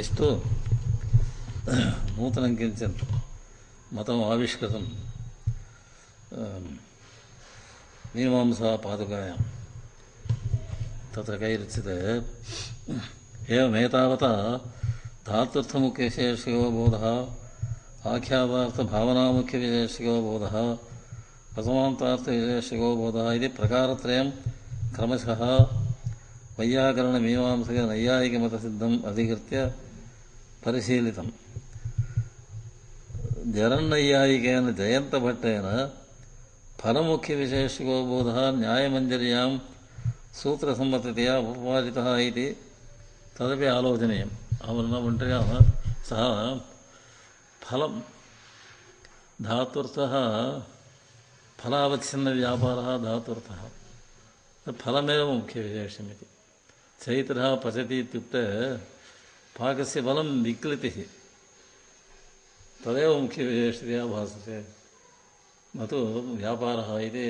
ಎಷ್ಟು ಮತಂ ನೂತನಕಿಚಿ ಮತಮವಿಷ್ಕೃತ ಮೀಮಾಪಾದು ಕೈರುಚ್ಯತೆತೃಥಮುಖ್ಯವಿಶೇಷಬೋಧ ಆಖ್ಯಾನಾಶೇಷಿಕೋಬೋಧ ಪ್ರಥಮ ಬೋಧ ಇನ್ನು ಕ್ರಮಶಃ నైయాయిక మత సిద్ధం అధికృత్య పరిశీలితం జరన్నయ్యాయికైన జయంత భట్టైన ఫలముఖ్య విశేషకోబోధ బోధ న్యాయమంజర్యాం సూత్రసమ్మతతయా ఉపపాదిత ఇది తదపి ఆలోచనీయం అవన ఒంటరిగా సహ ఫలం ధాతుర్థ ఫలావచ్ఛిన్న వ్యాపార ధాతుర్థ ఫలమేవ ముఖ్య విశేషం ఇది चैत्रः पचति इत्युक्ते पाकस्य बलं विक्लितिः तदेव मुख्यविशेषतया भासते न तु व्यापारः इति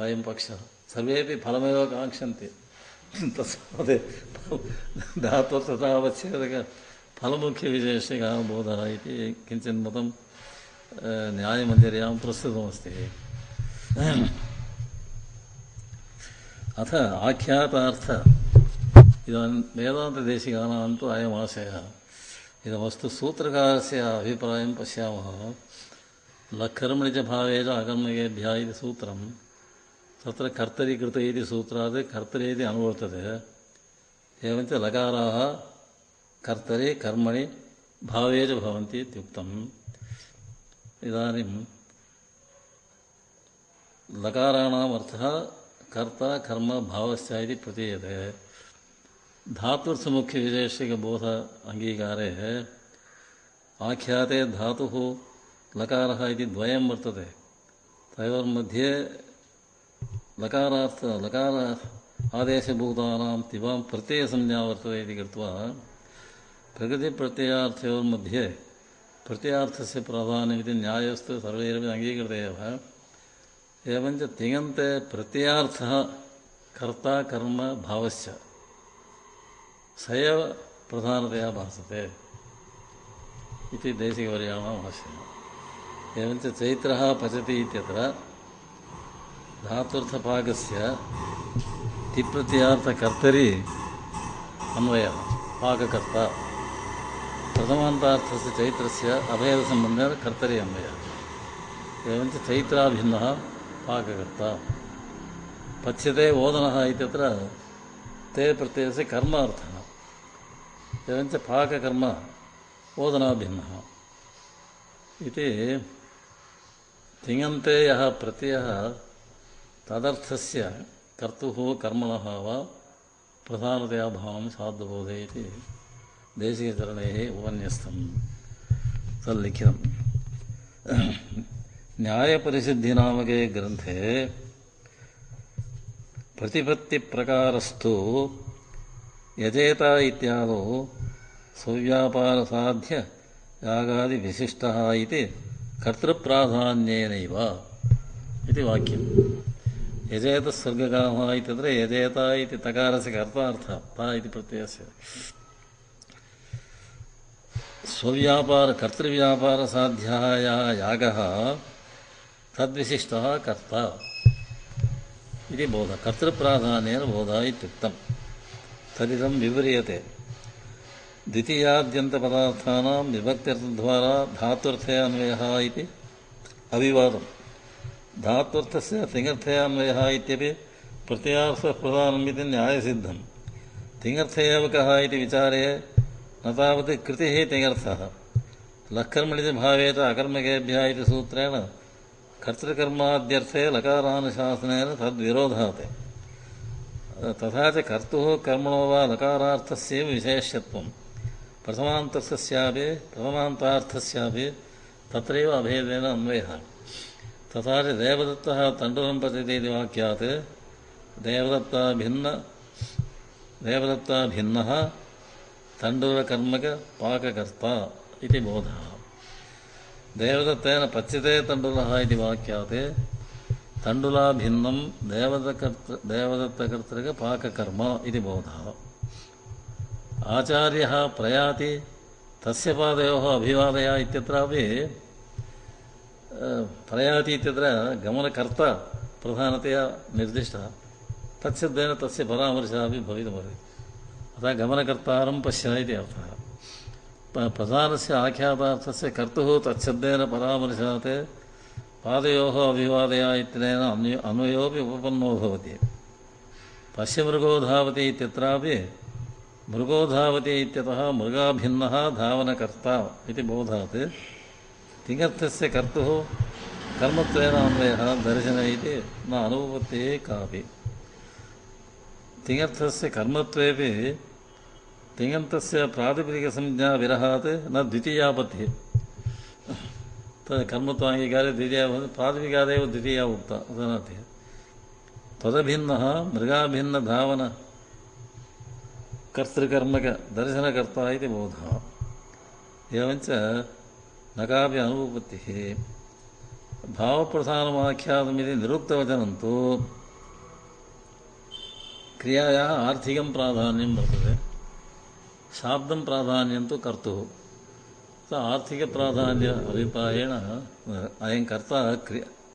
अयं पक्षः सर्वेपि फलमेव काङ्क्षन्ति तस्मात् धात्वतथावच्छेदक फलमुख्यविशेषिकः बोधः इति किञ्चित् मतं न्यायमञ्जर्यां प्रस्तुतमस्ति अथ आख्याता इदानीं वेदान्तदेशिकानां तु अयम् आशयः इदमस्तु सूत्रकारस्य अभिप्रायं पश्यामः न कर्मणि च भावे च अकर्मकेभ्यः इति सूत्रं तत्र कर्तरि कृत इति सूत्रात् कर्तरि इति अनुवर्तते एवञ्च लकाराः कर्तरि कर्मणि भावे च भवन्ति इत्युक्तम् इदानीं लकाराणाम् अर्थः कर्ता कर्म भावश्च इति प्रतीयते धातु विशेष के बोध अंगीकार है आख्याते धातुः लकार वर्त है वर्तते तयोर्मध्ये लकारार्थ लकार आदेशभूतानां तिवां प्रत्ययसंज्ञा वर्तते इति कृत्वा प्रकृतिप्रत्ययार्थयोर्मध्ये प्रत्ययार्थस्य से न्यायस्तु न्यायस्त सर्वे अंगीकृत एवं तिङन्ते प्रत्ययार्थः कर्ता कर्म भावश्च स एव प्रधानतया भासते इति देशिकवर्याणां भाष्यम् एवञ्च चैत्रः पचति इत्यत्र धातुर्थपाकस्य तिप्रत्ययार्थकर्तरि अन्वयः पाककर्ता प्रथमान्तार्थस्य चैत्रस्य अभेदसम्बन्धेन कर्तरि अन्वयः एवञ्च चैत्राभिन्नः पाककर्ता पच्यते ओदनः इत्यत्र ते प्रत्ययस्य कर्मार्थः एवञ्च पाककर्म ओदनाभिन्नः इति तिङन्ते यः प्रत्ययः तदर्थस्य कर्तुः कर्मणः वा प्रधानतया भावं साधुबोधे इति देशीयचरणैः उपन्यस्तं तल्लिखितं न्यायपरिसिद्धिनामके ग्रन्थे प्रतिपत्तिप्रकारस्तु यजेत इत्यादौ सुव्यापारसाध्य यागादिविशिष्टः इति कर्तृप्राधान्येनैव इति वाक्यं यजेतः स्वर्गकामः इत्यत्र यजेत इति तकारस्य कर्तार्थः ता इति प्रत्ययस्य स्वव्यापारकर्तृव्यापारसाध्यः यः यागः तद्विशिष्टः कर्ता इति बोधः कर्तृप्राधान्येन बोधः इत्युक्तम् तदिदं विव्रियते द्वितीयाद्यन्तपदार्थानां विभक्त्यर्थद्वारा धात्वर्थे अन्वयः इति अभिवादं धात्वर्थस्य तिङर्थे अन्वयः इत्यपि प्रत्ययार्थप्रधानमिति न्यायसिद्धं तिङर्थे एव कः इति विचारे न तावत् कृतिः तिङर्थः लक्कर्मणिति भावेत अकर्मकेभ्यः इति सूत्रेण कर्तृकर्माद्यर्थे लकारानुशासनेन तद्विरोधाते तथा च कर्तुः कर्मणो वा नकारार्थस्यैव विशेष्यत्वं प्रथमान्तस्यापि प्रथमान्तार्थस्यापि तत्रैव अभेदेन अन्वयः तथा च देवदत्तः तण्डुलं पतति इति वाक्यात् देवदत्ताभिन्न देवदत्ताभिन्नः तण्डुलकर्मकपाककर्ता इति बोधः देवदत्तेन पच्यते तण्डुलः इति वाक्यात् तण्डुलाभिन्नं देवदकर्त देवदत्तकर्तृकपाककर्म इति बोधः आचार्यः प्रयाति तस्य पादयोः अभिवादय इत्यत्रापि प्रयाति इत्यत्र गमनकर्ता प्रधानतया निर्दिष्टः तत्सिद्धेन तस्य परामर्शः अपि भवितुमर्हति अतः गमनकर्तारं पश्य इति अर्थः प्रधानस्य आख्यातार्थस्य कर्तुः तत्सिद्धेन परामर्शात् ಪಾದೋ ಅಭಿವಾದೇ ಅನ್ವಯ ಉಪತಿ ಪಶ್ಚಿಮೃಗೋಧಾವತಿ ಮೃಗೋಧಾವತಿ ಮೃಗಾಭಿನ್ನ ಧಾವನಕರ್ತು ಕರ್ಮನ್ವಯ ದರ್ಶನ ಟರ್ಥಿ ಂಗತಿರಹತ್ ನ ಕರ್ತ್ರೆ ದ್ವಿತೀಯ ಪ್ರಾಥಮಿಕ ದ್ವಿತೀಯ ಉಕ್ತ ಉಕ್ತಿಯ ತ್ದಭಿನ್ನ ಮೃಗಾಭಿನ್ನ ಕರ್ತೃಕರ್ಮಕ ಕರ್ತೃಕರ್ಮದರ್ಶನಕರ್ತ ಬೋಧ ನ ಕಾಪಿ ಅನುಪತ್ ಭಾವಪ್ರಸಾನತ ನಿರುಚನಂದು ಕ್ರಿಯಾಯ ಆರ್ಥಿಕಂ ಪ್ರಾಧಾನ ವರ್ತದೆ ಶಾಬ್ ಪ್ರಾಧಾನಿಯಂ ಕರ್ತು ಆರ್ಥಿಕ ಪ್ರಾಧಾನ್ಯ ಪರಿಪಾಯ ಅಯಂಕರ್ತ ಕರ್ತ ಕ್ರಿಯ